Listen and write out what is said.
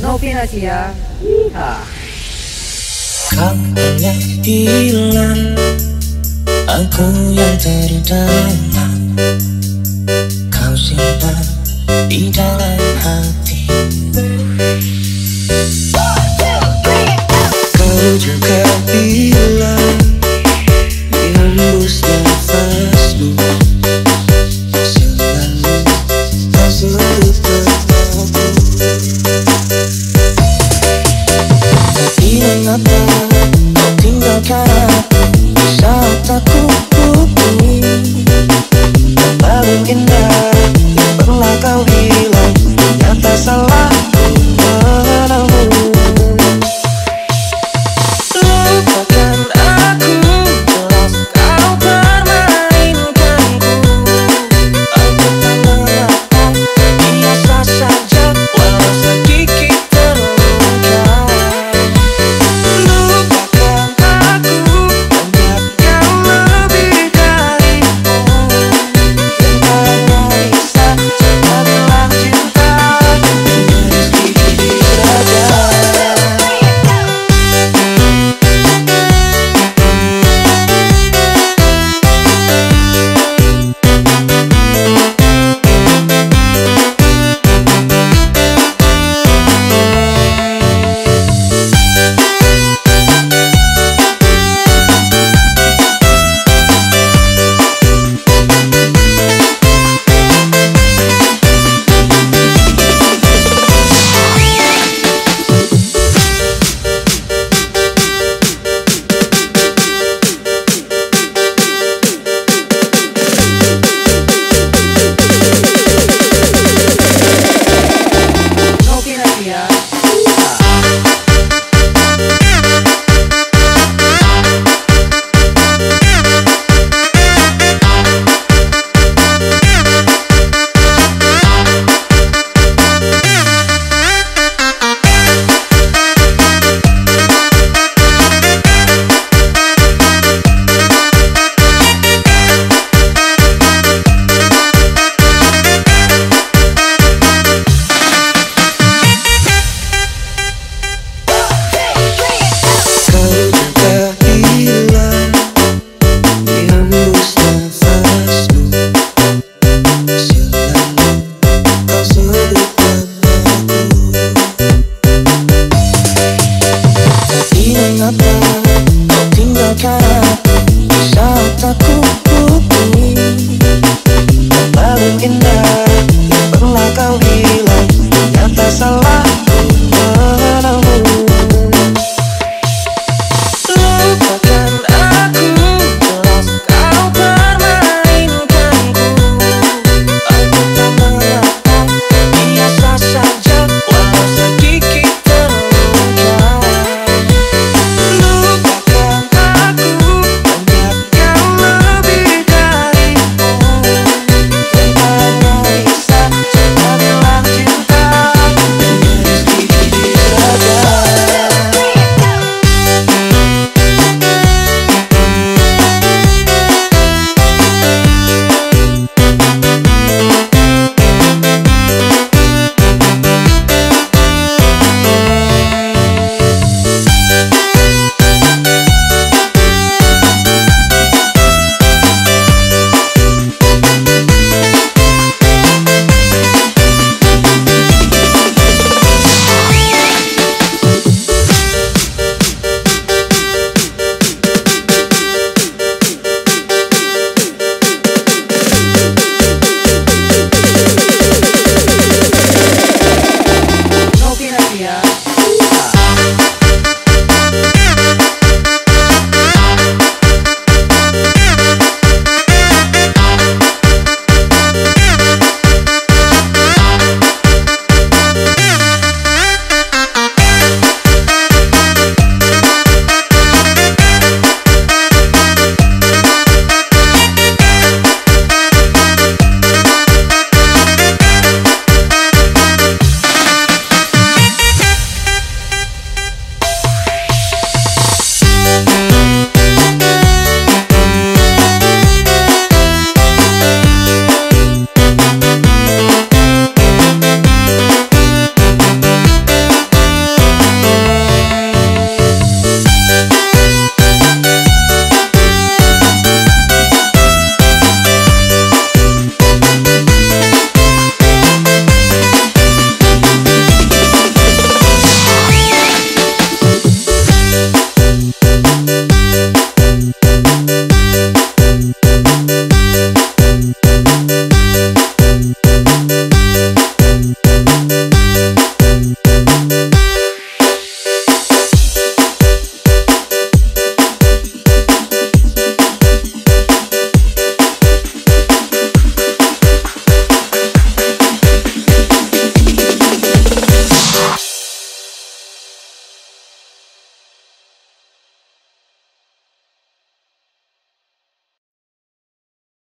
Novinasia. Yeehaw. Kau hanya hilang Aku yang terdalam Kau simpan di dalam 听中间